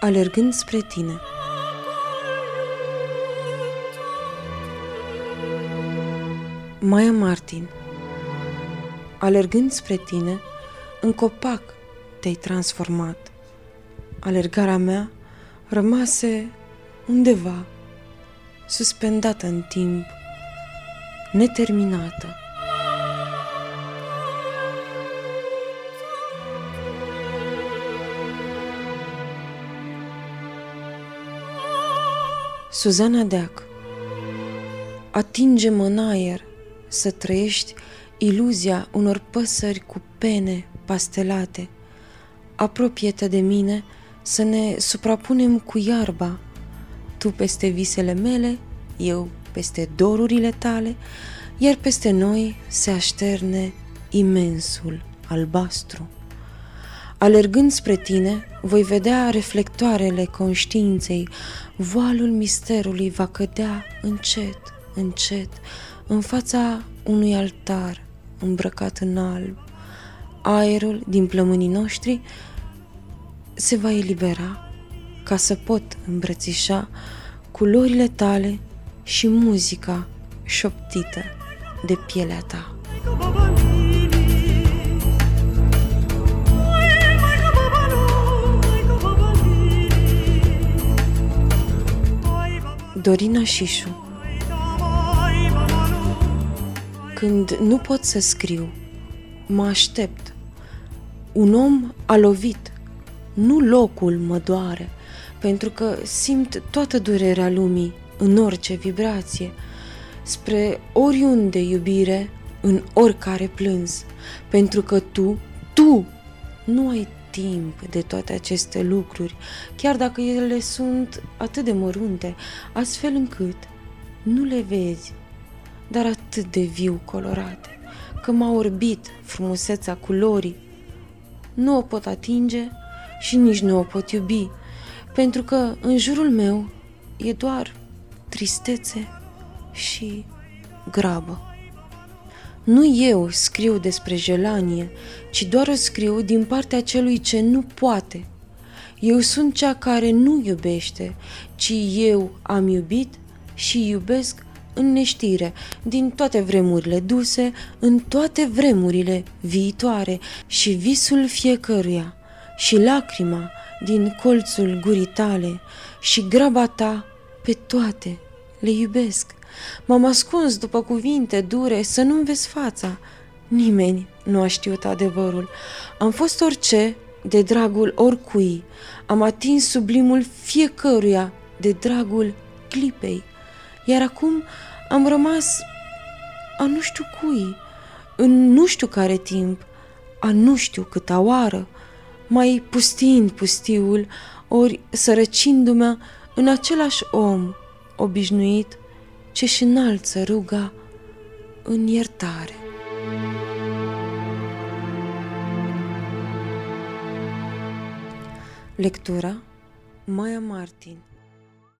alergând spre tine. Maia Martin Alergând spre tine, în copac te-ai transformat. Alergarea mea rămase undeva, suspendată în timp, neterminată. Suzana Deac Atinge-mă în aer să trăiești iluzia unor păsări cu pene pastelate. Apropie-te de mine să ne suprapunem cu iarba, tu peste visele mele, eu peste dorurile tale, iar peste noi se așterne imensul albastru. Alergând spre tine, voi vedea reflectoarele conștiinței, voalul misterului va cădea încet, încet, în fața unui altar îmbrăcat în alb. Aerul din plămânii noștri se va elibera ca să pot îmbrățișa culorile tale și muzica șoptită de pielea ta. Dorina Șișu Când nu pot să scriu, mă aștept. Un om a lovit, nu locul mă doare, pentru că simt toată durerea lumii în orice vibrație, spre oriunde iubire, în oricare plâns, pentru că tu, tu, nu ai timp de toate aceste lucruri, chiar dacă ele sunt atât de mărunte, astfel încât nu le vezi, dar atât de viu colorate, că m-a orbit frumusețea culorii. Nu o pot atinge și nici nu o pot iubi, pentru că în jurul meu e doar tristețe și grabă. Nu eu scriu despre gelanie, ci doar o scriu din partea celui ce nu poate. Eu sunt cea care nu iubește, ci eu am iubit și iubesc în neștire, din toate vremurile duse, în toate vremurile viitoare și visul fiecăruia, și lacrima din colțul gurii tale, și graba ta pe toate le iubesc. M-am ascuns după cuvinte dure să nu-mi vezi fața. Nimeni nu a știut adevărul. Am fost orice de dragul oricui. Am atins sublimul fiecăruia de dragul clipei. Iar acum am rămas a nu știu cui, în nu știu care timp, a nu știu câta oară, mai pustind pustiul, ori sărăcindu-mă în același om obișnuit ce-și înalță ruga în iertare. Lectura Maia Martin